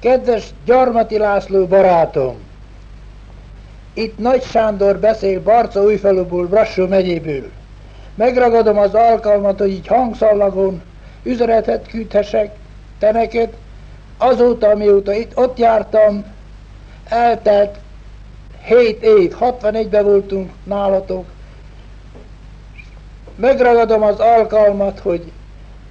Kedves Gyarmati László barátom! Itt Nagy Sándor beszél Barca újfaluból, Brassó megyéből. Megragadom az alkalmat, hogy így hangszallagon üzenetet küldhessek te neked. Azóta, mióta itt ott jártam, eltelt 7 év, 61-ben voltunk nálatok. Megragadom az alkalmat, hogy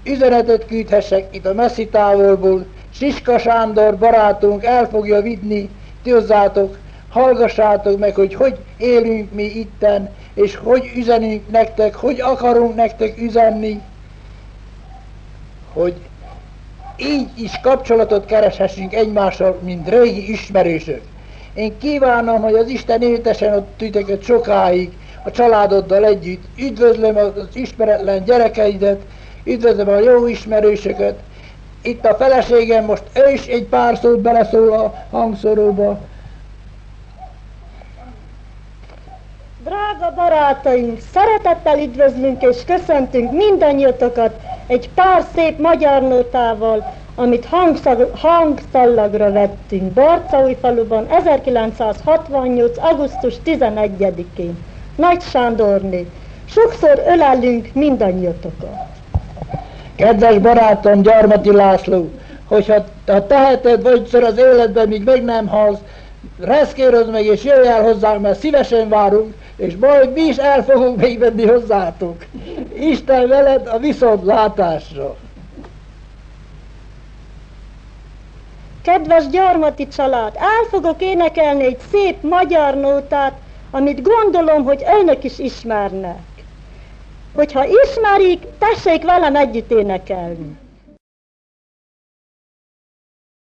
üzenetet küldhessek itt a messzi távolból, Siska Sándor barátunk el fogja vidni, ti hozzátok, hallgassátok meg, hogy hogy élünk mi itten, és hogy üzenünk nektek, hogy akarunk nektek üzenni, hogy így is kapcsolatot kereshessünk egymással, mint régi ismerősök. Én kívánom, hogy az Isten éltesen ott tüteket sokáig, a családoddal együtt. Üdvözlöm az ismeretlen gyerekeidet, üdvözlöm a jó ismerősöket, itt a feleségem most ő is egy pár szót beleszól a hangszoróba. Drága barátaink, szeretettel üdvözlünk és köszöntünk mindannyiatokat egy pár szép magyar notával, amit hangszallagra vettünk Barcaújfaluban 1968. augusztus 11-én. Nagy Sándorné, sokszor ölelünk mindannyiatokat. Kedves barátom, Gyarmati László, hogyha ha teheted vagyszor az életben, míg meg nem halsz, reszkérozd meg és jöjj el hozzánk, mert szívesen várunk, és majd mi is el fogunk még venni hozzátok. Isten veled a viszontlátásra! Kedves gyarmati család, el fogok énekelni egy szép magyar nótát, amit gondolom, hogy önök is ismernek. Hogyha ismerik, tessék velem együtt énekelni.